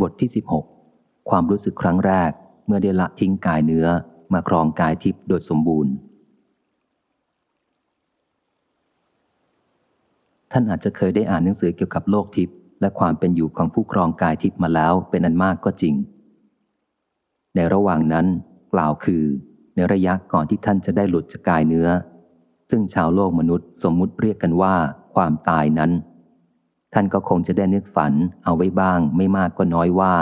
บทที่ 16 ความรู้สึกครั้งแรกเมื่อได้ละทิ้งกายเนื้อมาครองกายทิพย์โดยสมบูรณ์ ท่านอาจจะเคยได้อ่านหนังสือเกี่ยวกับโลกทิพย์และความเป็นอยู่ของผู้ครองกายทิพย์มาแล้วเป็นอันมากก็จริง ในระหว่างนั้นกล่าวคือ ในระยะก่อนที่ท่านจะได้หลุดจากกายเนื้อ ซึ่งชาวโลกมนุษย์สมมุติเรียกกันว่า ความตายนั้น ท่านก็คงจะได้นึกฝันเอาไว้บ้างไม่มากก็น้อยว่า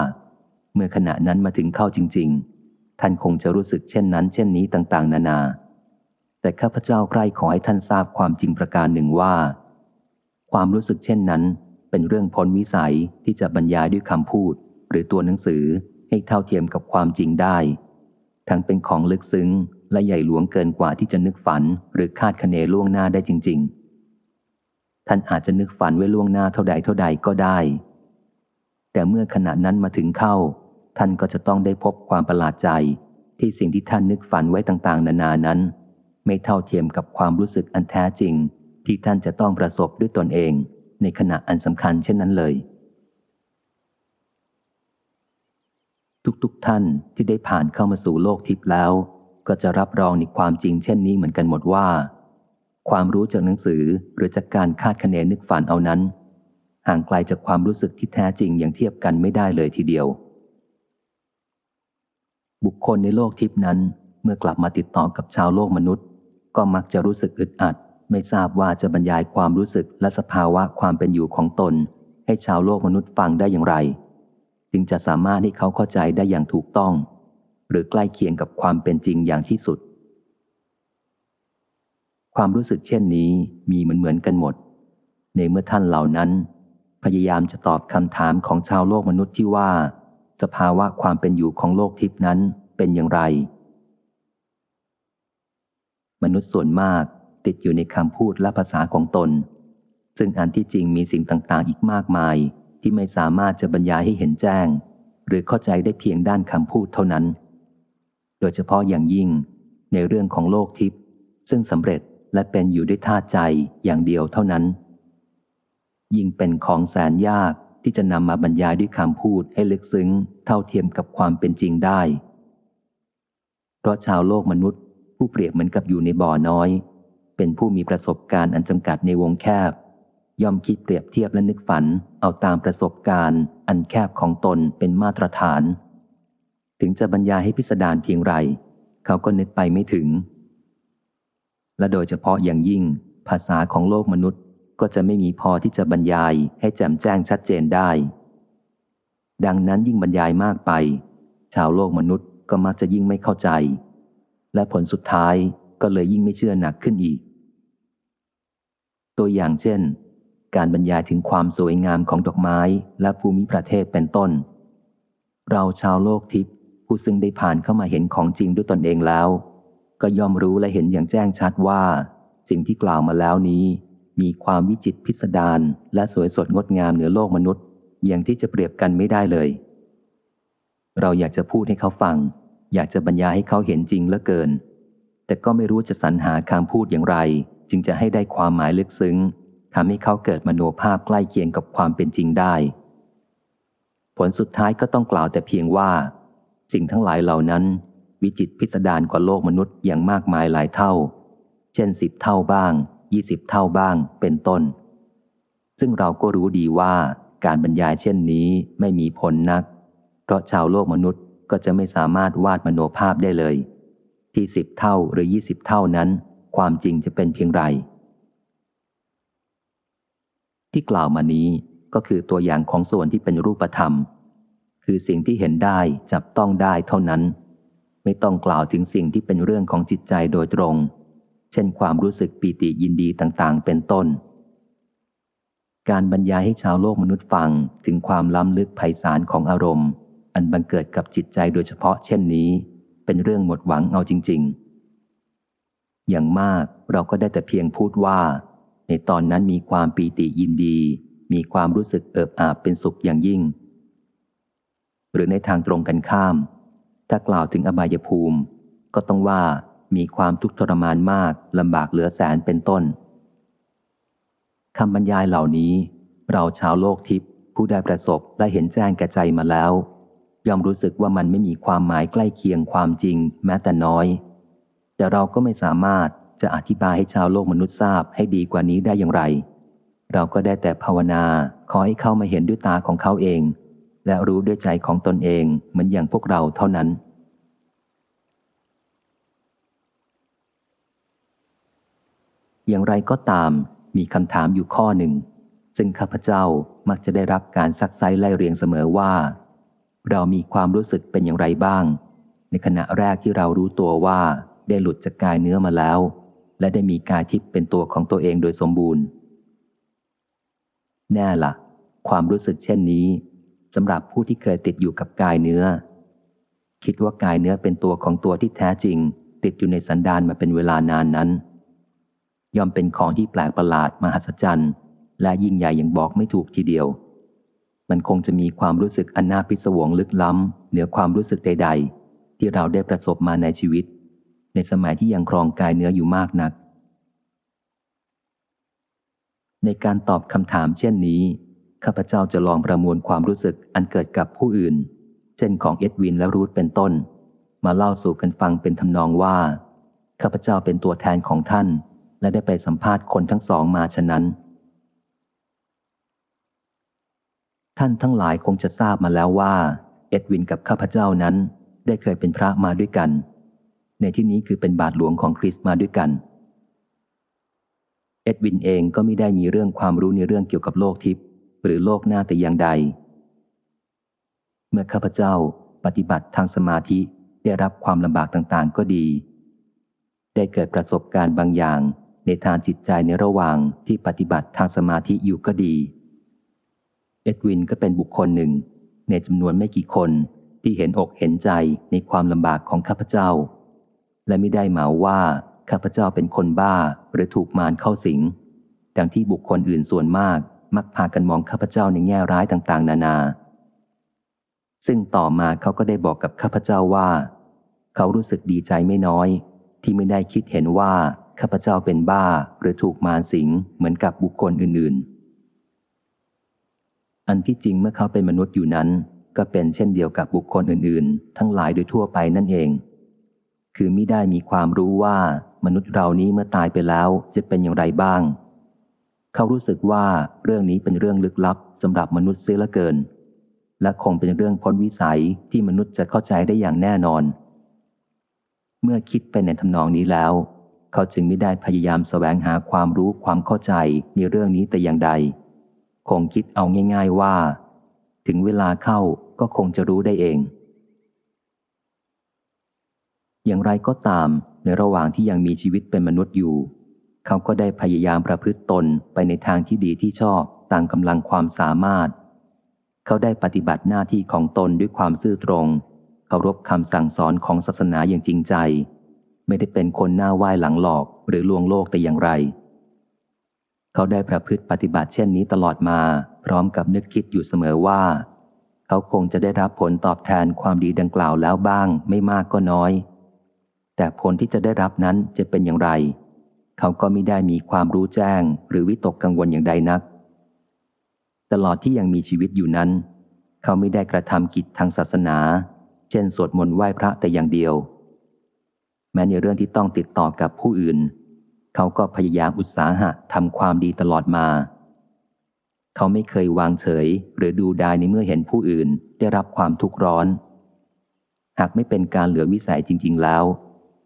เมื่อขณะนั้นมาถึงเข้าจริง ๆ ท่านคงจะรู้สึกเช่นนั้น เช่นนี้ต่างๆ นานา แต่ข้าพเจ้าใกล้ขอให้ท่านทราบความจริงประการหนึ่งว่า ความรู้สึกเช่นนั้น เป็นเรื่องพ้นวิสัยที่จะบรรยายด้วยคำพูด หรือตัวหนังสือให้เท่าเทียมกับความจริงได้ ทั้งเป็นของลึกซึ้งและใหญ่หลวงเกินกว่าที่จะนึกฝันหรือคาดคะเนล่วงหน้าได้จริง ๆ ท่านอาจจะนึกฝันไว้ล่วงหน้าเท่าใดเท่าใดก็ได้ แต่เมื่อขณะนั้นมาถึงเข้า ท่านก็จะต้องได้พบความประหลาดใจ ที่สิ่งที่ท่านนึกฝันไว้ต่างๆ นานานั้น ไม่เท่าเทียมกับความรู้สึกอันแท้จริง ที่ท่านจะต้องประสบด้วยตนเอง ในขณะอันสำคัญเช่นนั้นเลย ทุกๆทท่านที่ได้ผ่านเข้ามาสู่โลกทิพย์แล้ว ก็จะรับรองในความจริงเช่นนี้เหมือนกันหมดว่า ความรู้จากหนังสือหรือจากการคาดคะเนนึกฝันเอานั้น ห่างไกลจากความรู้สึกที่แท้จริงอย่างเทียบกันไม่ได้เลยทีเดียว บุคคลในโลกทิพนั้น เมื่อกลับมาติดต่อกับชาวโลกมนุษย์ ก็มักจะรู้สึกอึดอัด ไม่ทราบว่าจะบรรยายความรู้สึกและสภาวะความเป็นอยู่ของตน ให้ชาวโลกมนุษย์ฟังได้อย่างไร จึงจะสามารถให้เขาเข้าใจได้อย่างถูกต้อง หรือใกล้เคียงกับความเป็นจริงอย่างที่สุด ความรู้สึกเช่นนี้มีเหมือนเหมือนกันหมด ในเมื่อท่านเหล่านั้น พยายามจะตอบคำถามของชาวโลกมนุษย์ที่ว่า สภาวะความเป็นอยู่ของโลกทิพนั้นเป็นอย่างไร มนุษย์ส่วนมากติดอยู่ในคำพูดและภาษาของตน ซึ่งอันที่จริงมีสิ่งต่างๆ อีกมากมายที่ไม่สามารถจะบรรยายให้เห็นแจ้ง หรือเข้าใจได้เพียงด้านคำพูดเท่านั้น โดยเฉพาะอย่างยิ่งในเรื่องของโลกทิพย์ซึ่งสำเร็จ และเป็นอยู่ด้วยท่าใจอย่างเดียวเท่านั้น ยิ่งเป็นของแสนยากที่จะนำมาบรรยายด้วยคำพูดให้ลึกซึ้ง เท่าเทียมกับความเป็นจริงได้ เพราะชาวโลกมนุษย์ ผู้เปรียบเหมือนกับอยู่ในบ่อน้อย เป็นผู้มีประสบการณ์อันจำกัดในวงแคบ ย่อมคิดเปรียบเทียบและนึกฝัน เอาตามประสบการณ์ อันแคบของตนเป็นมาตรฐาน ถึงจะบรรยายให้พิสดารเพียงไร เขาก็นึกไปไม่ถึง และโดยเฉพาะอย่างยิ่ง ภาษาของโลกมนุษย์ก็จะไม่มีพอที่จะบรรยายให้แจ่มแจ้งชัดเจนได้ ดังนั้นยิ่งบรรยายมากไป ชาวโลกมนุษย์ก็มักจะยิ่งไม่เข้าใจ และผลสุดท้ายก็เลยยิ่งไม่เชื่อหนักขึ้นอีก ตัวอย่างเช่น การบรรยายถึงความสวยงามของดอกไม้และภูมิประเทศเป็นต้น เราชาวโลกทิพย์ผู้ซึ่งได้ผ่านเข้ามาเห็นของจริงด้วยตนเองแล้ว ก็ย่อมรู้และเห็นอย่างแจ้งชัดว่า สิ่งที่กล่าวมาแล้วนี้ มีความวิจิตพิสดารและสวยสดงดงามเหนือโลกมนุษย์ อย่างที่จะเปรียบกันไม่ได้เลย เราอยากจะพูดให้เขาฟัง อยากจะบรรยายให้เขาเห็นจริงเหลือเกิน แต่ก็ไม่รู้จะสรรหาคำพูดอย่างไร จึงจะให้ได้ความหมายลึกซึ้งทำให้เขาเกิดมโนภาพใกล้เคียงกับความเป็นจริงได้ ผลสุดท้ายก็ต้องกล่าวแต่เพียงว่า สิ่งทั้งหลายเหล่านั้น วิจิตพิสดารกว่าโลกมนุษย์อย่างมากมายหลายเท่า เช่นสิบเท่าบ้างยี่สิบเท่าบ้างเป็นต้น ซึ่งเราก็รู้ดีว่าการบรรยายเช่นนี้ไม่มีผลนัก เพราะชาวโลกมนุษย์ก็จะไม่สามารถวาดมโนภาพได้เลย ที่สิบเท่าหรือยี่สิบเท่านั้น ความจริงจะเป็นเพียงไร ที่กล่าวมานี้ก็คือตัวอย่างของส่วนที่เป็นรูปธรรม คือสิ่งที่เห็นได้จับต้องได้เท่านั้น ไม่ต้องกล่าวถึงสิ่งที่เป็นเรื่องของจิตใจโดยตรง เช่นความรู้สึกปีติยินดีต่างๆ เป็นต้น การบรรยายให้ชาวโลกมนุษย์ฟังถึงความล้ำลึกไพศาลของอารมณ์ อันบังเกิดกับจิตใจโดยเฉพาะเช่นนี้ เป็นเรื่องหมดหวังเอาจริง ๆ อย่างมากเราก็ได้แต่เพียงพูดว่า ในตอนนั้นมีความปีติยินดี มีความรู้สึกเอิบอาบเป็นสุขอย่างยิ่ง หรือในทางตรงกันข้าม ถ้ากล่าวถึงอบายภูมิ ก็ต้องว่ามีความทุกข์ทรมานมากลำบากเหลือแสนเป็นต้นคำบรรยายเหล่านี้ เราชาวโลกทิพย์ผู้ได้ประสบและเห็นแจ้งแก่ใจมาแล้ว ย่อมรู้สึกว่ามันไม่มีความหมายใกล้เคียงความจริงแม้แต่น้อย แต่เราก็ไม่สามารถจะอธิบายให้ชาวโลกมนุษย์ทราบให้ดีกว่านี้ได้อย่างไร เราก็ได้แต่ภาวนาขอให้เข้ามาเห็นด้วยตาของเขาเอง และรู้ด้วยใจของตนเองเหมือนอย่างพวกเราเท่านั้น อย่างไรก็ตามมีคำถามอยู่ข้อหนึ่ง ซึ่งข้าพเจ้ามักจะได้รับการซักไซไล่เรียงเสมอว่า เรามีความรู้สึกเป็นอย่างไรบ้าง ในขณะแรกที่เรารู้ตัวว่าได้หลุดจากกายเนื้อมาแล้ว และได้มีกายทิพย์เป็นตัวของตัวเองโดยสมบูรณ์ แน่ละ่ะ ความรู้สึกเช่นนี้ สำหรับผู้ที่เคยติดอยู่กับกายเนื้อ คิดว่ากายเนื้อเป็นตัวของตัวที่แท้จริง ติดอยู่ในสันดานมาเป็นเวลานานนั้น ย่อมเป็นของที่แปลกประหลาดมหัศจรรย์ และยิ่งใหญ่อย่างบอกไม่ถูกทีเดียว มันคงจะมีความรู้สึกอันน่าพิศวงลึกล้ำ เหนือความรู้สึกใด ๆ ที่เราได้ประสบมาในชีวิต ในสมัยที่ยังครองกายเนื้ออยู่มากนัก ในการตอบคำถามเช่นนี้ ข้าพเจ้าจะลองประมวลความรู้สึกอันเกิดกับผู้อื่น เช่นของเอ็ดวินและรูธเป็นต้น มาเล่าสู่กันฟังเป็นทำนองว่า ข้าพเจ้าเป็นตัวแทนของท่าน และได้ไปสัมภาษณ์คนทั้งสองมาฉะนั้น ท่านทั้งหลายคงจะทราบมาแล้วว่า เอ็ดวินกับข้าพเจ้านั้นได้เคยเป็นพระมาด้วยกัน ในที่นี้คือเป็นบาทหลวงของคริสต์มาด้วยกันเอ็ดวินเองก็ไม่ได้มีเรื่องความรู้ในเรื่องเกี่ยวกับโลกทิพย์ หรือโลกหน้าแต่อย่างใด เมื่อข้าพเจ้าปฏิบัติทางสมาธิได้รับความลำบากต่างๆ ก็ดี ได้เกิดประสบการณ์บางอย่างในทางจิตใจในระหว่างที่ปฏิบัติทางสมาธิอยู่ก็ดี เอ็ดวินก็เป็นบุคคลหนึ่ง ในจำนวนไม่กี่คนที่เห็นอกเห็นใจในความลำบากของข้าพเจ้า และไม่ได้หมาว่าข้าพเจ้าเป็นคนบ้าหรือถูกมารเข้าสิง ดังที่บุคคลอื่นส่วนมาก มักพากันมองข้าพเจ้าในแง่ร้ายต่างๆ นานา ซึ่งต่อมาเขาก็ได้บอกกับข้าพเจ้าว่า เขารู้สึกดีใจไม่น้อย ที่ไม่ได้คิดเห็นว่าข้าพเจ้าเป็นบ้าหรือถูกมารสิงเหมือนกับบุคคลอื่น ๆ อันที่จริงเมื่อเขาเป็นมนุษย์อยู่นั้น ก็เป็นเช่นเดียวกับบุคคลอื่น ๆ ทั้งหลายโดยทั่วไปนั่นเอง คือมิได้มีความรู้ว่ามนุษย์เรานี้เมื่อตายไปแล้วจะเป็นอย่างไรบ้าง เขารู้สึกว่าเรื่องนี้เป็นเรื่องลึกลับสำหรับมนุษย์เสียละเกิน และคงเป็นเรื่องพ้นวิสัยที่มนุษย์จะเข้าใจได้อย่างแน่นอน เมื่อคิดไปในทำนองนี้แล้ว เขาจึงไม่ได้พยายามสแสวงหาความรู้ความเข้าใจในเรื่องนี้แต่อย่างใด คงคิดเอาง่าย ๆว่า ถึงเวลาเข้าก็คงจะรู้ได้เอง อย่างไรก็ตามในระหว่างที่ยังมีชีวิตเป็นมนุษย์อยู่ เขาก็ได้พยายามประพฤติตนไปในทางที่ดีที่ชอบตามกำลังความสามารถ เขาได้ปฏิบัติหน้าที่ของตนด้วยความซื่อตรงเคารพคำสั่งสอนของศาสนาอย่างจริงใจ ไม่ได้เป็นคนหน้าไหว้หลังหลอกหรือลวงโลกแต่อย่างไร เขาได้ประพฤติปฏิบัติเช่นนี้ตลอดมา พร้อมกับนึกคิดอยู่เสมอว่า เขาคงจะได้รับผลตอบแทนความดีดังกล่าวแล้วบ้าง ไม่มากก็น้อย แต่ผลที่จะได้รับนั้นจะเป็นอย่างไร เขาก็ไม่ได้มีความรู้แจ้งหรือวิตกกังวลอย่างใดนัก ตลอดที่ยังมีชีวิตอยู่นั้น เขาไม่ได้กระทำกิจทางศาสนา เช่นสวดมนต์ไหว้พระแต่อย่างเดียว แม้ในเรื่องที่ต้องติดต่อกับผู้อื่น เขาก็พยายามอุตสาหะทำความดีตลอดมา เขาไม่เคยวางเฉยหรือดูดายในเมื่อเห็นผู้อื่นได้รับความทุกข์ร้อน หากไม่เป็นการเหลือวิสัยจริง ๆ แล้ว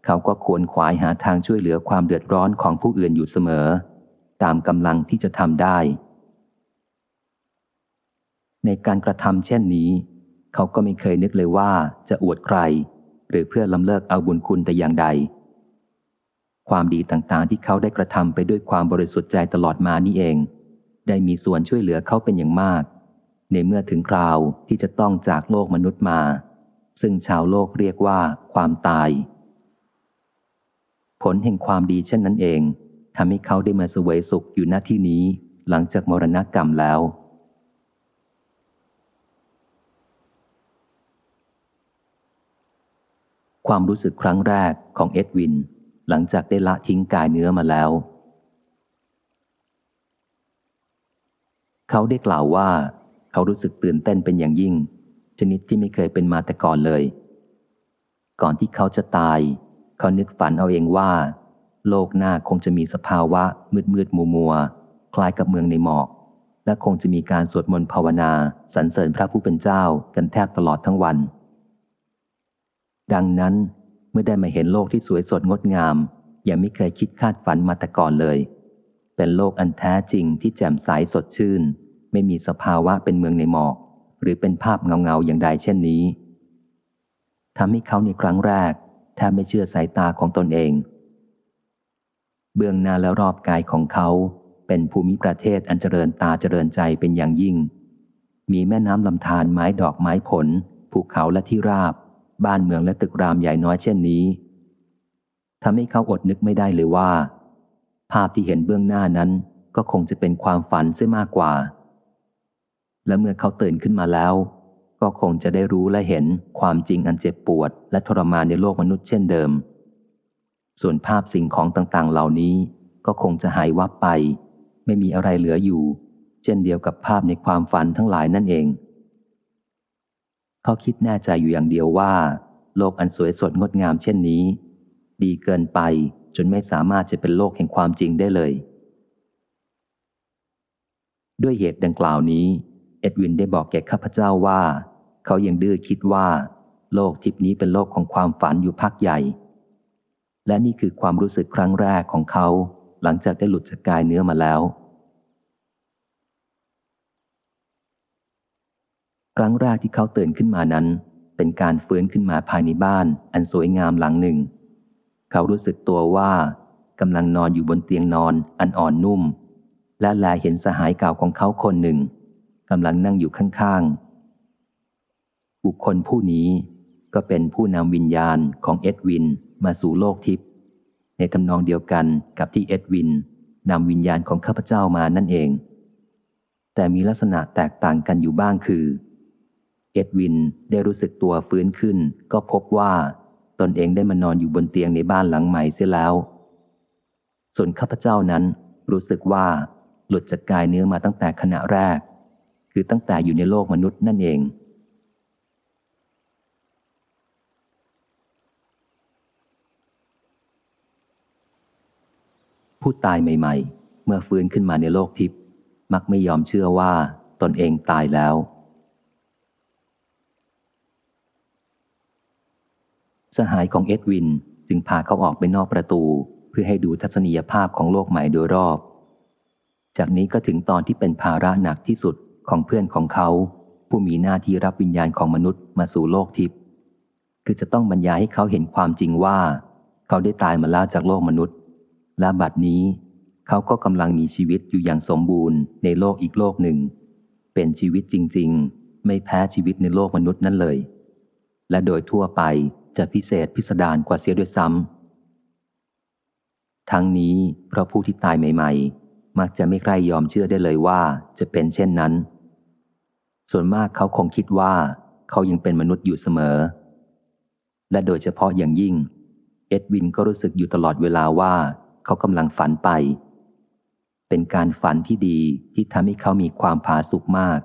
เขาก็ควรขวายหาทางช่วยเหลือความเดือดร้อนของผู้อื่นอยู่เสมอ ตามกำลังที่จะทำได้ ในการกระทำเช่นนี้ เขาก็ไม่เคยนึกเลยว่าจะอวดใคร หรือเพื่อลำเลิกเอาบุญคุณแต่อย่างใด ความดีต่างๆ ที่เขาได้กระทำไปด้วยความบริสุทธิ์ใจตลอดมานี่เอง ได้มีส่วนช่วยเหลือเขาเป็นอย่างมาก ในเมื่อถึงคราวที่จะต้องจากโลกมนุษย์มา ซึ่งชาวโลกเรียกว่าความตาย ผลแห่งความดีเช่นนั้นเองทำให้เขาได้มาสวยสุขอยู่หน้าที่นี้หลังจากมรณกรรมแล้ว ความรู้สึกครั้งแรกของเอ็ดวิน หลังจากได้ละทิ้งกายเนื้อมาแล้ว เขาได้กล่าวว่า เขารู้สึกตื่นเต้นเป็นอย่างยิ่ง ชนิดที่ไม่เคยเป็นมาแต่ก่อนเลย ก่อนที่เขาจะตาย เขานึกฝันเอาเองว่า โลกหน้าคงจะมีสภาวะมืดมืดมัวมัวคล้ายกับเมืองในหมอก และคงจะมีการสวดมนต์ภาวนาสรรเสริญพระผู้เป็นเจ้ากันแทบตลอดทั้งวัน ดังนั้นเมื่อได้มาเห็นโลกที่สวยสดงดงาม ยังไม่เคยคิดคาดฝันมาแต่ก่อนเลย เป็นโลกอันแท้จริงที่แจ่มใสสดชื่น ไม่มีสภาวะเป็นเมืองในหมอก หรือเป็นภาพเงาเงาอย่างใดเช่นนี้ทำให้เขาในครั้งแรก แทบไม่เชื่อสายตาของตนเอง เบื้องหน้าและรอบกายของเขาเป็นภูมิประเทศอันเจริญตาเจริญใจเป็นอย่างยิ่ง มีแม่น้ำลำธารไม้ดอกไม้ผล ภูเขาและที่ราบ บ้านเมืองและตึกรามใหญ่น้อยเช่นนี้ทำให้เขาอดนึกไม่ได้เลยว่า ภาพที่เห็นเบื้องหน้านั้นก็คงจะเป็นความฝันเสียมากกว่า และเมื่อเขาตื่นขึ้นมาแล้ว ก็คงจะได้รู้และเห็นความจริงอันเจ็บปวด และทรมานในโลกมนุษย์เช่นเดิม ส่วนภาพสิ่งของต่างๆ เหล่านี้ก็คงจะหายวับไป ไม่มีอะไรเหลืออยู่ เช่นเดียวกับภาพในความฝันทั้งหลายนั่นเอง เขาคิดแน่ใจอยู่อย่างเดียวว่า โลกอันสวยสดงดงามเช่นนี้ ดีเกินไปจนไม่สามารถจะเป็นโลกแห่งความจริงได้เลย ด้วยเหตุดังกล่าวนี้ เอ็ดวินได้บอกแก่ข้าพเจ้าว่า เขายังดื้อคิดว่า โลกทิพนี้เป็นโลกของความฝันอยู่พักใหญ่ และนี่คือความรู้สึกครั้งแรกของเขาหลังจากได้หลุดจากกายเนื้อมาแล้ว ครั้งแรกที่เขาตื่นขึ้นมานั้น เป็นการฟื้นขึ้นมาภายในบ้าน อันสวยงามหลังหนึ่ง เขารู้สึกตัวว่ากำลังนอนอยู่บนเตียงนอนอันอ่อนนุ่ม และแลเห็นสหายเก่าของเขาคนหนึ่งกำลังนั่งอยู่ข้าง บุคคลผู้นี้ก็เป็นผู้นำวิญญาณของเอ็ดวินมาสู่โลกทิพย์ในทำนองเดียวกันกับที่เอ็ดวินนำวิญญาณของข้าพเจ้ามานั่นเอง แต่มีลักษณะแตกต่างกันอยู่บ้างคือ เอ็ดวินได้รู้สึกตัวฟื้นขึ้น ก็พบว่าตนเองได้มานอนอยู่บนเตียงในบ้านหลังใหม่เสียแล้ว ส่วนข้าพเจ้านั้นรู้สึกว่าหลุดจากกายเนื้อมาตั้งแต่ขณะแรก คือตั้งแต่อยู่ในโลกมนุษย์นั่นเอง ผู้ตายใหม่ ๆ เมื่อฟื้นขึ้นมาในโลกทิพย์มักไม่ยอมเชื่อว่าตนเองตายแล้ว สหายของเอ็ดวินจึงพาเขาออกไปนอกประตู เพื่อให้ดูทัศนียภาพของโลกใหม่โดยรอบ จากนี้ก็ถึงตอนที่เป็นภาระหนักที่สุดของเพื่อนของเขา ผู้มีหน้าที่รับวิญญาณของมนุษย์มาสู่โลกทิพย์คือจะต้องบรรยายให้เขาเห็นความจริงว่า เขาได้ตายมาแล้วจากโลกมนุษย์ และบัดนี้เขาก็กำลังมีชีวิตอยู่อย่างสมบูรณ์ในโลกอีกโลกหนึ่ง เป็นชีวิตจริง ๆ ไม่แพ้ชีวิตในโลกมนุษย์นั่นเลย และโดยทั่วไปจะพิเศษพิสดารกว่าเสียด้วยซ้ำทั้งนี้เพราะผู้ที่ตายใหม่ ๆ มักจะไม่ใครยอมเชื่อได้เลยว่าจะเป็นเช่นนั้น ส่วนมากเขาคงคิดว่า เขายังเป็นมนุษย์อยู่เสมอ และโดยเฉพาะอย่างยิ่ง เอ็ดวินก็รู้สึกอยู่ตลอดเวลาว่า เขากำลังฝันไป เป็นการฝันที่ดีที่ทำให้เขามีความผาสุกมาก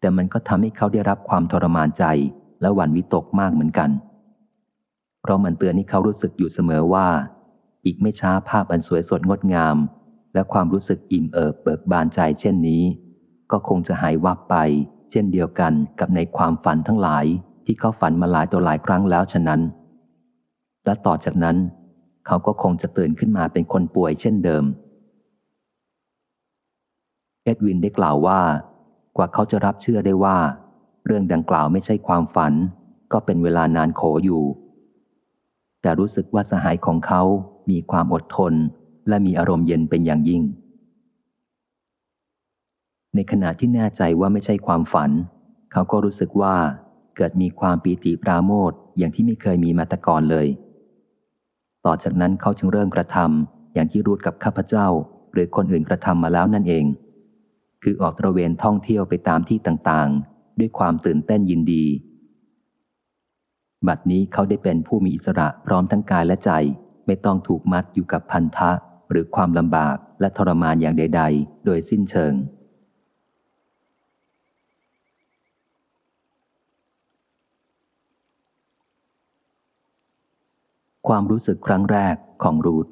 แต่มันก็ทำให้เขาได้รับความทรมานใจและหวั่นวิตกมากเหมือนกัน เพราะมันเตือนให้เขารู้สึกอยู่เสมอว่า อีกไม่ช้าภาพอันสวยสดงดงาม และความรู้สึกอิ่มเอิบเบิกบานใจเช่นนี้ ก็คงจะหายวับไป เช่นเดียวกันกับในความฝันทั้งหลายที่เขาฝันมาหลายตัวหลายครั้งแล้วฉะนั้น และต่อจากนั้น เขาก็คงจะตื่นขึ้นมาเป็นคนป่วยเช่นเดิม เอ็ดวินได้กล่าวว่า กว่าเขาจะรับเชื่อได้ว่า เรื่องดังกล่าวไม่ใช่ความฝัน ก็เป็นเวลานานโขอยู่ แต่รู้สึกว่าสหายของเขามีความอดทน และมีอารมณ์เย็นเป็นอย่างยิ่ง ในขณะที่แน่ใจว่าไม่ใช่ความฝัน เขาก็รู้สึกว่าเกิดมีความปีติปราโมทอย่างที่ไม่เคยมีมาแต่ก่อนเลย ต่อจากนั้นเขาจึงเริ่มกระทำอย่างที่รูดกับข้าพเจ้า หรือคนอื่นกระทำมาแล้วนั่นเอง คือออกตระเวนท่องเที่ยวไปตามที่ต่างๆ ด้วยความตื่นเต้นยินดี บัดนี้เขาได้เป็นผู้มีอิสระพร้อมทั้งกายและใจ ไม่ต้องถูกมัดอยู่กับพันธะ หรือความลำบากและทรมานอย่างใด ๆ โดยสิ้นเชิง ความรู้สึกครั้งแรกของรูท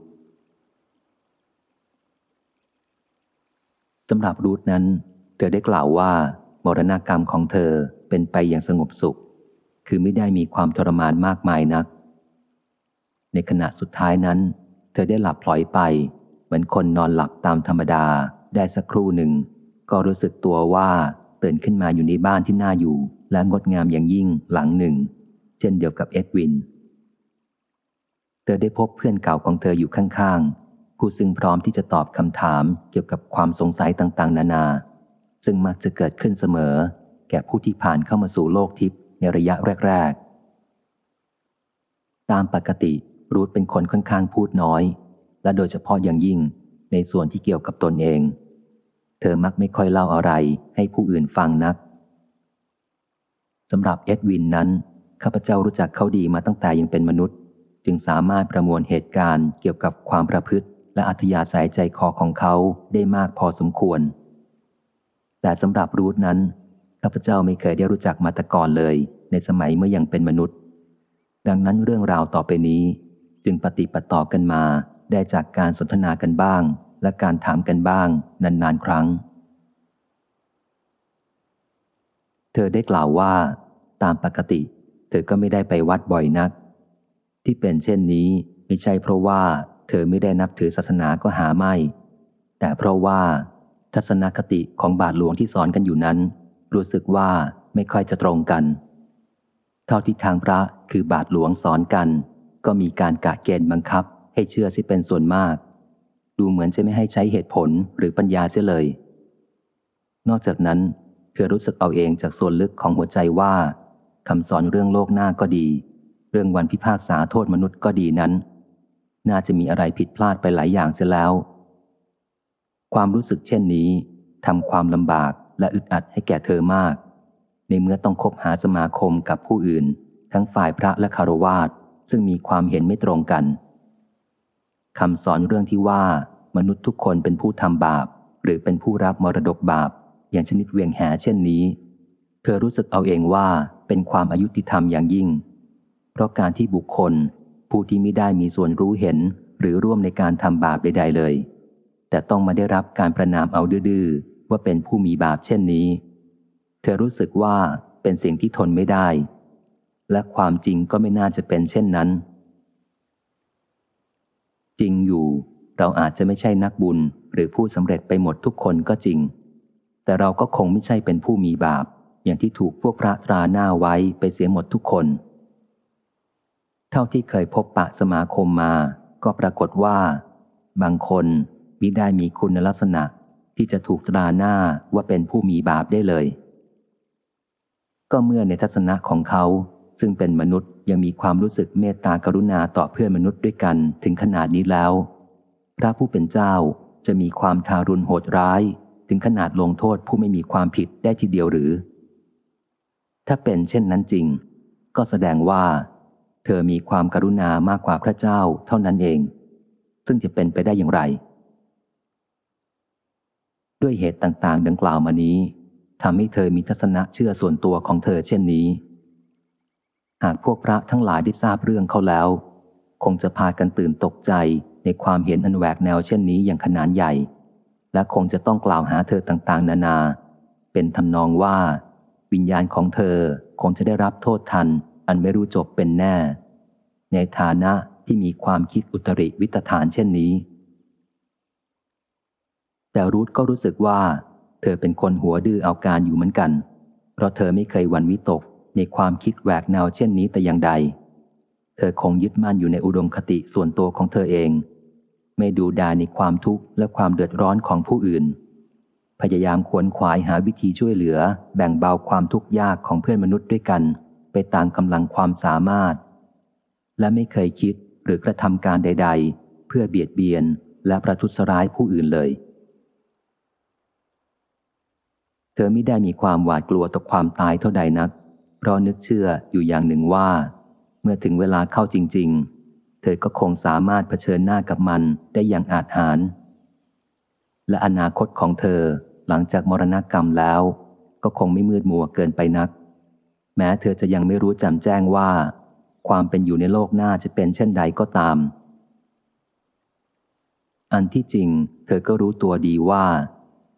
สำหรับรูทนั้น เธอได้กล่าวว่ามรณากรรมของเธอเป็นไปอย่างสงบสุข คือไม่ได้มีความทรมานมากมายนัก ในขณะสุดท้ายนั้น เธอได้หลับพลอยไป เหมือนคนนอนหลับตามธรรมดาได้สักครู่หนึ่ง ก็รู้สึกตัวว่าตื่นขึ้นมาอยู่ในบ้านที่น่าอยู่ และงดงามอย่างยิ่งหลังหนึ่ง เช่นเดียวกับเอ็ดวิน เธอได้พบเพื่อนเก่าของเธออยู่ข้างๆ ผู้ซึ่งพร้อมที่จะตอบคำถามเกี่ยวกับความสงสัยต่างๆ นานา ซึ่งมักจะเกิดขึ้นเสมอ แก่ผู้ที่ผ่านเข้ามาสู่โลกทิพย์ในระยะแรก ๆ ตามปกติรูทเป็นคนค่อนข้างพูดน้อย และโดยเฉพาะอย่างยิ่งในส่วนที่เกี่ยวกับตนเอง เธอมักไม่ค่อยเล่าอะไรให้ผู้อื่นฟังนักสำหรับเอ็ดวินนั้นข้าพเจ้ารู้จักเขาดีมาตั้งแต่ยังเป็นมนุษย์ จึงสามารถประมวลเหตุการณ์เกี่ยวกับความประพฤติ และอัธยาศัยใจคอของเขาได้มากพอสมควร แต่สำหรับรูทนั้นข้าพเจ้าไม่เคยได้รู้จักมาตก่อนเลย ในสมัยเมื่อยังเป็นมนุษย์ ดังนั้นเรื่องราวต่อไปนี้ จึงปฏิปต่อกันมาได้จากการสนทนากันบ้าง และการถามกันบ้างนานๆครั้ง เธอได้กล่าวว่า ตามปกติ เธอก็ไม่ได้ไปวัดบ่อยนัก ที่เป็นเช่นนี้ไม่ใช่เพราะว่าเธอไม่ได้นับถือศาสนาก็หาไม่ แต่เพราะว่า ทัศนคติของบาทหลวงที่สอนกันอยู่นั้น รู้สึกว่าไม่ค่อยจะตรงกัน เท่าที่ทางพระคือบาทหลวงสอนกัน ก็มีการกะเกณฑ์บังคับ ให้เชื่อสิเป็นส่วนมาก ดูเหมือนจะไม่ให้ใช้เหตุผลหรือปัญญาเสียเลย นอกจากนั้นเธอรู้สึกเอาเองจากส่วนลึกของหัวใจว่าคำสอนเรื่องโลกหน้าก็ดี เรื่องวันพิพากษาโทษมนุษย์ก็ดีนั้น น่าจะมีอะไรผิดพลาดไปหลายอย่างเสียแล้ว ความรู้สึกเช่นนี้ทำความลำบากและอึดอัดให้แก่เธอมาก ในเมื่อต้องคบหาสมาคมกับผู้อื่น ทั้งฝ่ายพระและคารวาสซึ่งมีความเห็นไม่ตรงกันคำสอนเรื่องที่ว่ามนุษย์ทุกคนเป็นผู้ทำบาป หรือเป็นผู้รับมรดกบาป อย่างชนิดเวียงแหเช่นนี้ เธอรู้สึกเอาเองว่าเป็นความอายุติธรรมอย่างยิ่ง เพราะการที่บุคคล ผู้ที่ไม่ได้มีส่วนรู้เห็น หรือร่วมในการทำบาปใด ๆ เลย แต่ต้องมาได้รับการประนามเอาดื้อว่าเป็นผู้มีบาปเช่นนี้ เธอรู้สึกว่าเป็นสิ่งที่ทนไม่ได้ และความจริงก็ไม่น่าจะเป็นเช่นนั้น จริงอยู่ เราอาจจะไม่ใช่นักบุญหรือผู้สำเร็จไปหมดทุกคนก็จริง แต่เราก็คงไม่ใช่เป็นผู้มีบาป อย่างที่ถูกพวกพระตราหน้าไว้ไปเสียหมดทุกคน เท่าที่เคยพบปะสมาคมมา ก็ปรากฏว่า บางคนมิได้มีคุณลักษณะที่จะถูกตราหน้าว่าเป็นผู้มีบาปได้เลย ก็เมื่อในทัศนะของเขา ซึ่งเป็นมนุษย์ยังมีความรู้สึกเมตตากรุณาต่อเพื่อนมนุษย์ด้วยกันถึงขนาดนี้แล้ว พระผู้เป็นเจ้าจะมีความทารุณโหดร้าย ถึงขนาดลงโทษผู้ไม่มีความผิดได้ทีเดียวหรือ ถ้าเป็นเช่นนั้นจริง ก็แสดงว่า เธอมีความกรุณามากกว่าพระเจ้าเท่านั้นเอง ซึ่งจะเป็นไปได้อย่างไร ด้วยเหตุต่างๆ ดังกล่าวมานี้ทำให้เธอมีทัศนะเชื่อส่วนตัวของเธอเช่นนี้ หากพวกพระทั้งหลายได้ทราบเรื่องเขาแล้ว คงจะพากันตื่นตกใจในความเห็นอันแหวกแนวเช่นนี้อย่างขนาดใหญ่ และคงจะต้องกล่าวหาเธอต่างๆ นานา เป็นทำนองว่า วิญญาณของเธอคงจะได้รับโทษทัน อันไม่รู้จบเป็นแน่ ในฐานะที่มีความคิดอุตริวิตฐานเช่นนี้ แต่รูทก็รู้สึกว่า เธอเป็นคนหัวดื้อเอาการอยู่เหมือนกัน เพราะเธอไม่เคยวันวิตกในความคิดแหวกแนวเช่นนี้แต่อย่างใด เธอคงยึดมั่นอยู่ในอุดมคติส่วนตัวของเธอเอง ไม่ดูดายในความทุกข์และความเดือดร้อนของผู้อื่น พยายามขวนขวายหาวิธีช่วยเหลือ แบ่งเบาความทุกข์ยากของเพื่อนมนุษย์ด้วยกัน ไปตามกำลังความสามารถ และไม่เคยคิดหรือกระทำการใด ๆ เพื่อเบียดเบียนและประทุษร้ายผู้อื่นเลย เธอไม่ได้มีความหวาดกลัวต่อความตายเท่าใดนัก เพราะนึกเชื่ออยู่อย่างหนึ่งว่า เมื่อถึงเวลาเข้าจริง ๆ เธอก็คงสามารถเผชิญหน้ากับมันได้อย่างอาจหาร และอนาคตของเธอหลังจากมรณกรรมแล้ว ก็คงไม่มืดมัวเกินไปนัก แม้เธอจะยังไม่รู้จำแจ้งว่า ความเป็นอยู่ในโลกหน้าจะเป็นเช่นใดก็ตาม อันที่จริง เธอก็รู้ตัวดีว่า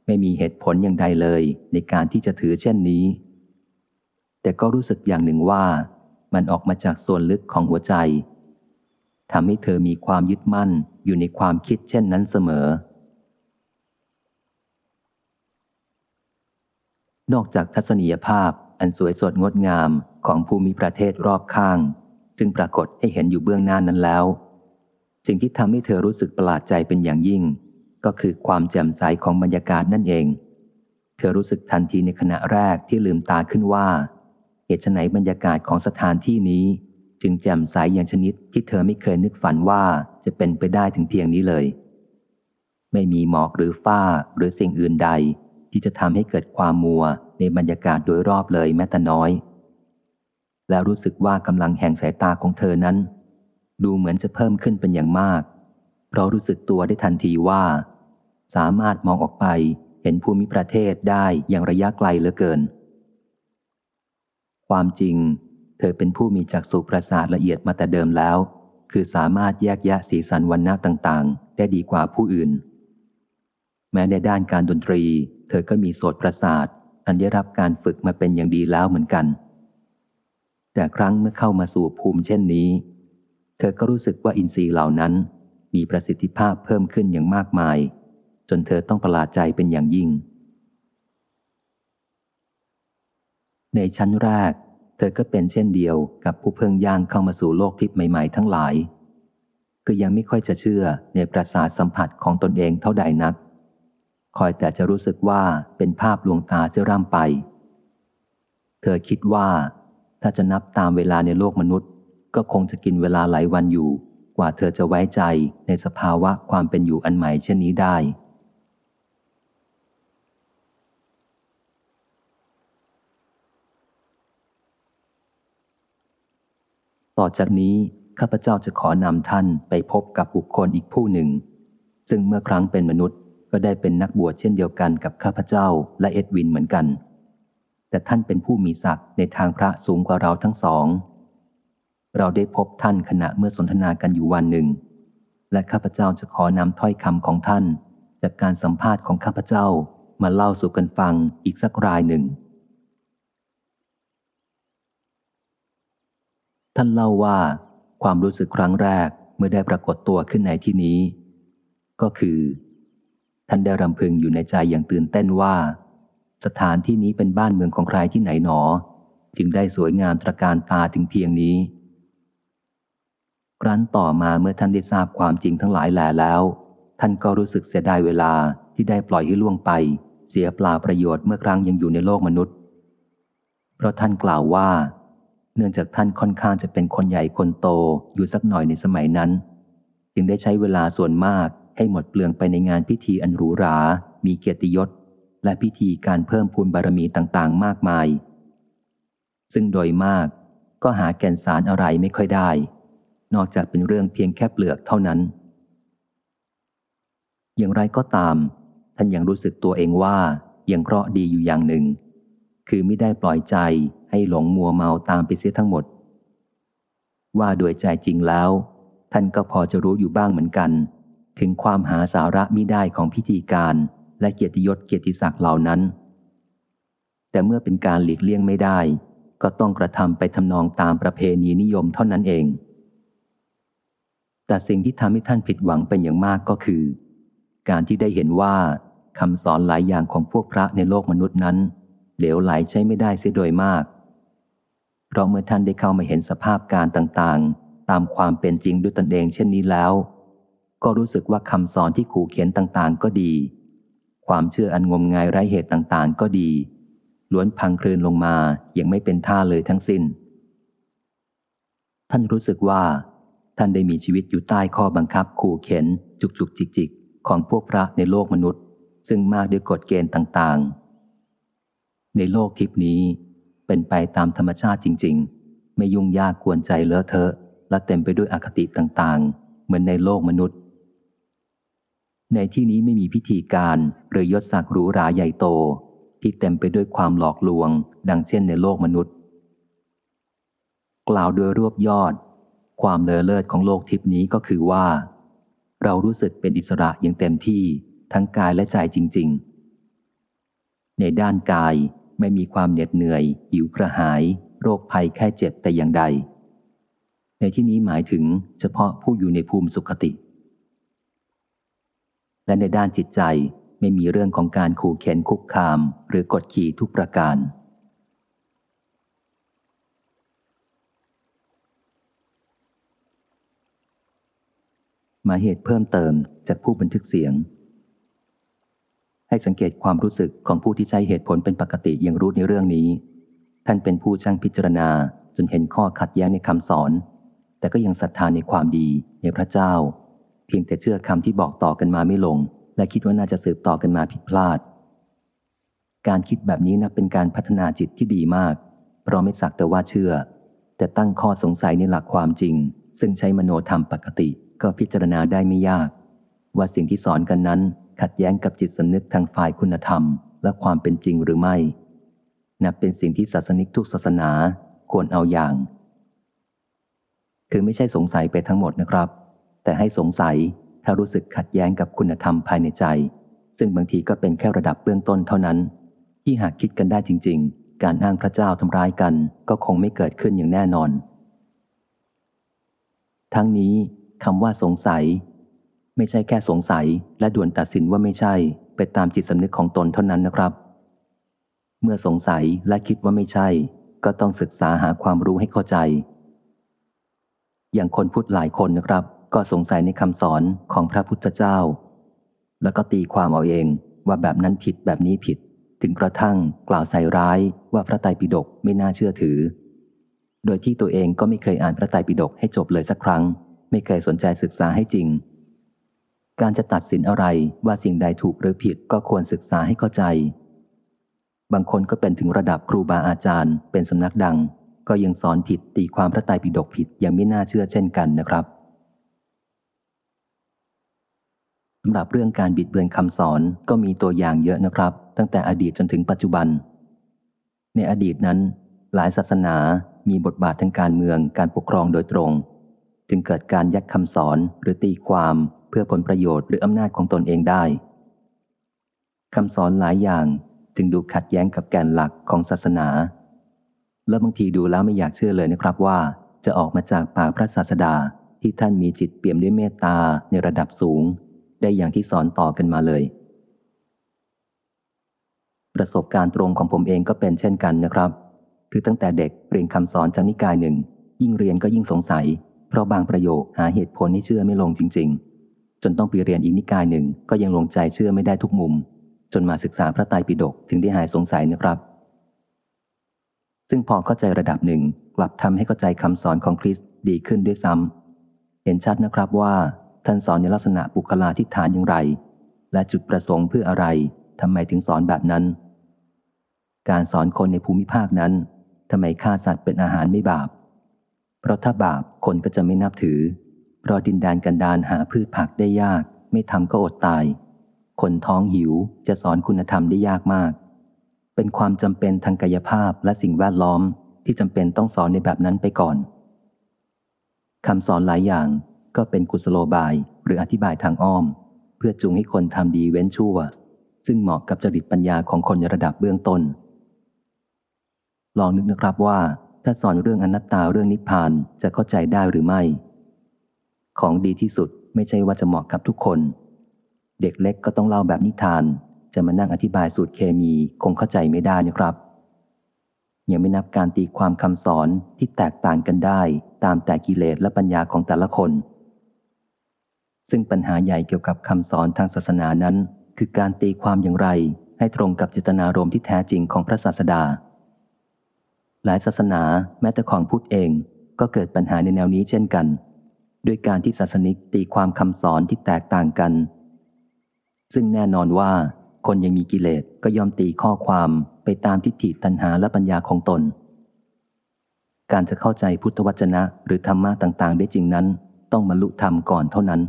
ไม่มีเหตุผลอย่างใดเลยในการที่จะถือเช่นนี้ แต่ก็รู้สึกอย่างหนึ่งว่า มันออกมาจากส่วนลึกของหัวใจทำให้เธอมีความยึดมั่นอยู่ในความคิดเช่นนั้นเสมอ นอกจากทัศนียภาพ อันสวยสดงดงามของภูมิประเทศรอบข้าง ซึ่งปรากฏให้เห็นอยู่เบื้องหน้านั้นแล้ว สิ่งที่ทำให้เธอรู้สึกประหลาดใจเป็นอย่างยิ่ง ก็คือความแจ่มใสของบรรยากาศนั่นเอง เธอรู้สึกทันทีในขณะแรกที่ลืมตาขึ้นว่าเหตุไหนบรรยากาศของสถานที่นี้ จึงแจ่มใสอย่างชนิดที่เธอไม่เคยนึกฝันว่าจะเป็นไปได้ถึงเพียงนี้เลย ไม่มีหมอกหรือฝ้าหรือสิ่งอื่นใด ที่จะทำให้เกิดความมัว ในบรรยากาศโดยรอบเลยแม้แต่น้อย แล้วรู้สึกว่ากำลังแห่งสายตาของเธอนั้น ดูเหมือนจะเพิ่มขึ้นเป็นอย่างมาก เพราะรู้สึกตัวได้ทันทีว่า สามารถมองออกไปเห็นภูมิประเทศได้อย่างระยะไกลเหลือเกิน ความจริง เธอเป็นผู้มีจักษุประสาทละเอียดมาแต่เดิมแล้ว คือสามารถแยกแยะสีสันวันณะต่างๆ ได้ดีกว่าผู้อื่น แม้ในด้านการดนตรี เธอก็มีโสตประสาท อันได้รับการฝึกมาเป็นอย่างดีแล้วเหมือนกัน แต่ครั้งเมื่อเข้ามาสู่ภูมิเช่นนี้ เธอก็รู้สึกว่าอินทรีย์เหล่านั้น มีประสิทธิภาพเพิ่มขึ้นอย่างมากมาย จนเธอต้องประหลาดใจเป็นอย่างยิ่ง ในชั้นแรก เธอก็เป็นเช่นเดียวกับผู้เพิ่งย่างเข้ามาสู่โลกทิพย์ใหม่ๆ ทั้งหลายคือยังไม่ค่อยจะเชื่อในประสาทสัมผัสของตนเองเท่าใดนัก คอยแต่จะรู้สึกว่าเป็นภาพลวงตาเสียร่ำไป เธอคิดว่า ถ้าจะนับตามเวลาในโลกมนุษย์ ก็คงจะกินเวลาหลายวันอยู่ กว่าเธอจะไว้ใจในสภาวะความเป็นอยู่อันใหม่เช่นนี้ได้ ต่อจากนี้ข้าพเจ้าจะขอนำท่านไปพบกับบุคคลอีกผู้หนึ่ง ซึ่งเมื่อครั้งเป็นมนุษย์ ก็ได้เป็นนักบวชเช่นเดียวกันกับข้าพเจ้าและเอ็ดวินเหมือนกัน แต่ท่านเป็นผู้มีศักดิ์ในทางพระสูงกว่าเราทั้งสอง เราได้พบท่านขณะเมื่อสนทนากันอยู่วันหนึ่ง และข้าพเจ้าจะขอนำถ้อยคำของท่าน จากการสัมภาษณ์ของข้าพเจ้ามาเล่าสู่กันฟังอีกสักรายหนึ่ง ท่านเล่าว่าความรู้สึกครั้งแรกเมื่อได้ปรากฏตัวขึ้นในที่นี้ ก็คือ ท่านได้รำพึงอยู่ในใจอย่างตื่นเต้นว่า สถานที่นี้เป็นบ้านเมืองของใครที่ไหนหนอ จึงได้สวยงามตระการตาถึงเพียงนี้ครั้นต่อมาเมื่อท่านได้ทราบความจริงทั้งหลายแหล่แล้ว ท่านก็รู้สึกเสียดายเวลาที่ได้ปล่อยให้ล่วงไป เสียเปล่าประโยชน์เมื่อครั้งยังอยู่ในโลกมนุษย์ เพราะท่านกล่าวว่า เนื่องจากท่านค่อนข้างจะเป็นคนใหญ่คนโตอยู่สักหน่อยในสมัยนั้น จึงได้ใช้เวลาส่วนมาก ให้หมดเปลืองไปในงานพิธีอันหรูหรา มีเกียรติยศ และพิธีการเพิ่มพูนบารมีต่างๆ มากมาย ซึ่งโดยมากก็หาแก่นสารอะไรไม่ค่อยได้ นอกจากเป็นเรื่องเพียงแค่เปลือกเท่านั้น อย่างไรก็ตาม ท่านยังรู้สึกตัวเองว่ายังเคราะห์ดีอยู่อย่างหนึ่ง คือไม่ได้ปล่อยใจให้หลงมัวเมาตามไปเสียทั้งหมด ว่าโดยใจจริงแล้ว ท่านก็พอจะรู้อยู่บ้างเหมือนกัน ถึงความหาสาระมิได้ของพิธีการและเกียรติยศเกียรติศักดิ์เหล่านั้น แต่เมื่อเป็นการหลีกเลี่ยงไม่ได้ ก็ต้องกระทำไปทำนองตามประเพณีนิยมเท่านั้นเอง แต่สิ่งที่ทำให้ท่านผิดหวังเป็นอย่างมากก็คือ การที่ได้เห็นว่าคำสอนหลายอย่างของพวกพระในโลกมนุษย์นั้น เหลวไหลใช้ไม่ได้เสียโดยมาก เพราะเมื่อท่านได้เข้ามาเห็นสภาพการต่างๆ ตามความเป็นจริงด้วยตนเองเช่นนี้แล้ว ก็รู้สึกว่าคำสอนที่ขู่เขียนต่างๆ ก็ดี ความเชื่ออันงมงายไร้เหตุต่างๆ ก็ดี ล้วนพังคลืนลงมาอย่างไม่เป็นท่าเลยทั้งสิน้น ท่านรู้สึกว่า ท่านได้มีชีวิตอยู่ใต้ข้อบังคับขู่เข็น จุกจุกจิกจิกของพวกพระในโลกมนุษย์ ซึ่งมากด้วยกฎเกณฑ์ต่างๆ ในโลกทิพนี้เป็นไปตามธรรมชาติจริง ๆ ไม่ยุ่งยากกวนใจเลอะเทอะและเต็มไปด้วยอคติต่างๆ เหมือนในโลกมนุษย์ ในที่นี้ไม่มีพิธีการหรือยศศักดิ์หรูหราใหญ่โต ที่เต็มไปด้วยความหลอกลวง ดังเช่นในโลกมนุษย์ กล่าวโดยรวบยอด ความเลอเลิศของโลกทิพนี้ก็คือว่า เรารู้สึกเป็นอิสระอย่างเต็มที่ทั้งกายและใจจริง ๆ ในด้านกายไม่มีความเหน็ดเหนื่อย หิวกระหาย โรคภัยแค่เจ็บแต่อย่างใด ในที่นี้หมายถึงเฉพาะผู้อยู่ในภูมิสุขติ และในด้านจิตใจไม่มีเรื่องของการขู่เข็นคุกคาม หรือกดขี่ทุกประการ มาเหตุเพิ่มเติมจากผู้บันทึกเสียง ให้สังเกตความรู้สึกของผู้ที่ใช้เหตุผลเป็นปกติย่างรู้ในเรื่องนี้ ท่านเป็นผู้ช่างพิจารณาจนเห็นข้อขัดแย้งในคำสอน แต่ก็ยังศรัทธาในความดีในพระเจ้า เพียงแต่เชื่อคำที่บอกต่อกันมาไม่ลง และคิดว่าน่าจะสืบต่อกันมาผิดพลาด การคิดแบบนี้นะเป็นการพัฒนาจิตที่ดีมาก เพราะไม่สักแต่ว่าเชื่อ แต่ตั้งข้อสงสัยในหลักความจริง ซึ่งใช้มโนธรรมปกติก็พิจารณาได้ไม่ยาก ว่าสิ่งที่สอนกันนั้น ขัดแย้งกับจิตสำนึกทางฝ่ายคุณธรรม และความเป็นจริงหรือไม่ นับเป็นสิ่งที่ศาสนิกทุกศาสนาควรเอาอย่าง คือไม่ใช่สงสัยไปทั้งหมดนะครับ แต่ให้สงสัยถ้ารู้สึกขัดแย้งกับคุณธรรมภายในใจ ซึ่งบางทีก็เป็นแค่ระดับเบื้องต้นเท่านั้น ที่หากคิดกันได้จริง ๆ การอ้างพระเจ้าทำร้ายกันก็คงไม่เกิดขึ้นอย่างแน่นอน ทั้งนี้คำว่าสงสัย ไม่ใช่แค่สงสัยและด่วนตัดสินว่าไม่ใช่ ไปตามจิตสำนึกของตนเท่านั้นนะครับ เมื่อสงสัยและคิดว่าไม่ใช่ ก็ต้องศึกษาหาความรู้ให้เข้าใจ อย่างคนพุทธหลายคนนะครับ ก็สงสัยในคำสอนของพระพุทธเจ้า แล้วก็ตีความเอาเองว่าแบบนั้นผิดแบบนี้ผิด ถึงกระทั่งกล่าวใส่ร้ายว่าพระไตรปิฎกไม่น่าเชื่อถือ โดยที่ตัวเองก็ไม่เคยอ่านพระไตรปิฎกให้จบเลยสักครั้ง ไม่เคยสนใจศึกษาให้จริง การจะตัดสินอะไรว่าสิ่งใดถูกหรือผิดก็ควรศึกษาให้เข้าใจ บางคนก็เป็นถึงระดับครูบาอาจารย์ เป็นสำนักดัง ก็ยังสอนผิดตีความพระไตรปิฎกผิดยังไม่น่าเชื่อเช่นกันนะครับ สำหรับเรื่องการบิดเบือนคำสอนก็มีตัวอย่างเยอะนะครับ ตั้งแต่อดีตจนถึงปัจจุบัน ในอดีตนั้น หลายศาสนามีบทบาททางการเมืองการปกครองโดยตรง จึงเกิดการยัดคำสอนหรือตีความเพื่อผลประโยชน์หรืออำนาจของตนเองได้คำสอนหลายอย่างจึงดูขัดแย้งกับแกนหลักของศาสนา และบางทีดูแล้วไม่อยากเชื่อเลยนะครับว่า จะออกมาจากปากพระศาสดาที่ท่านมีจิตเปี่ยมด้วยเมตตาในระดับสูง ได้อย่างที่สอนต่อกันมาเลย ประสบการณ์ตรงของผมเองก็เป็นเช่นกันนะครับ คือตั้งแต่เด็กเรียนคำสอนจากนิกายหนึ่ง ยิ่งเรียนก็ยิ่งสงสัย เพราะบางประโยคหาเหตุผลให้เชื่อไม่ลงจริง ๆ จนต้องไปเรียนอีกนิกายหนึ่งก็ยังลงใจเชื่อไม่ได้ทุกมุม จนมาศึกษาพระไตรปิฎกถึงได้หายสงสัยนะครับ ซึ่งพอเข้าใจระดับหนึ่งกลับทำให้เข้าใจคำสอนของคริสต์ดีขึ้นด้วยซ้ำเห็นชัดนะครับว่า ท่านสอนในลักษณะบุคลาธิฐานอย่างไร และจุดประสงค์เพื่ออะไรทำไมถึงสอนแบบนั้น การสอนคนในภูมิภาคนั้นทำไมฆ่าสัตว์เป็นอาหารไม่บาป เพราะถ้าบาปคนก็จะไม่นับถือ เพราะดินแดนกันดานหาพืชผักได้ยาก ไม่ทำก็อดตาย คนท้องหิวจะสอนคุณธรรมได้ยากมาก เป็นความจำเป็นทางกายภาพและสิ่งแวดล้อมที่จำเป็นต้องสอนในแบบนั้นไปก่อนคำสอนหลายอย่าง ก็เป็นกุศโลบายหรืออธิบายทางอ้อม เพื่อจูงให้คนทำดีเว้นชั่ว ซึ่งเหมาะกับจริตปัญญาของคนในระดับเบื้องต้น ลองนึกนะครับว่า ถ้าสอนเรื่องอนัตตาเรื่องนิพพานจะเข้าใจได้หรือไม่ ของดีที่สุดไม่ใช่ว่าจะเหมาะกับทุกคน เด็กเล็กก็ต้องเล่าแบบนิทาน จะมานั่งอธิบายสูตรเคมีคงเข้าใจไม่ได้นะครับยังไม่นับการตีความคำสอนที่แตกต่างกันได้ตามแต่กิเลสและปัญญาของแต่ละคน ซึ่งปัญหาใหญ่เกี่ยวกับคำสอนทางศาสนานั้น คือการตีความอย่างไร ให้ตรงกับเจตนารมณ์ที่แท้จริงของพระศาสดา หลายศาสนาแม้แต่ของพุทธเองก็เกิดปัญหาในแนวนี้เช่นกัน ด้วยการที่ศาสนิกตีความคำสอนที่แตกต่างกัน ซึ่งแน่นอนว่า คนยังมีกิเลสก็ยอมตีข้อความไปตามทิฏฐิตัณหาและปัญญาของตน การจะเข้าใจพุทธวจนะหรือธรรมะต่าง ๆ ได้จริงนั้น ต้องบรรลุธรรมก่อนเท่านั้น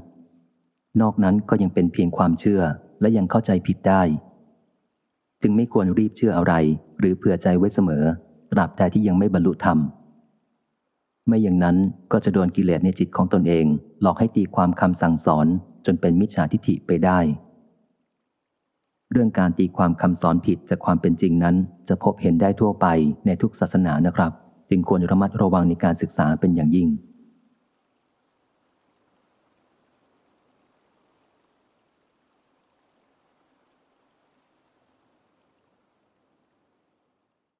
นอกนั้นก็ยังเป็นเพียงความเชื่อและยังเข้าใจผิดได้ จึงไม่ควรรีบเชื่ออะไร หรือเผื่อใจไว้เสมอ ตราบใดที่ยังไม่บรรลุธรรม ไม่อย่างนั้นก็จะโดนกิเลสในจิตของตนเอง หลอกให้ตีความคำสั่งสอนจนเป็นมิจฉาทิฐิไปได้ เรื่องการตีความคำสอนผิดจากความเป็นจริงนั้น จะพบเห็นได้ทั่วไปในทุกศาสนานะครับ จึงควรระมัดระวังในการศึกษาเป็นอย่างยิ่ง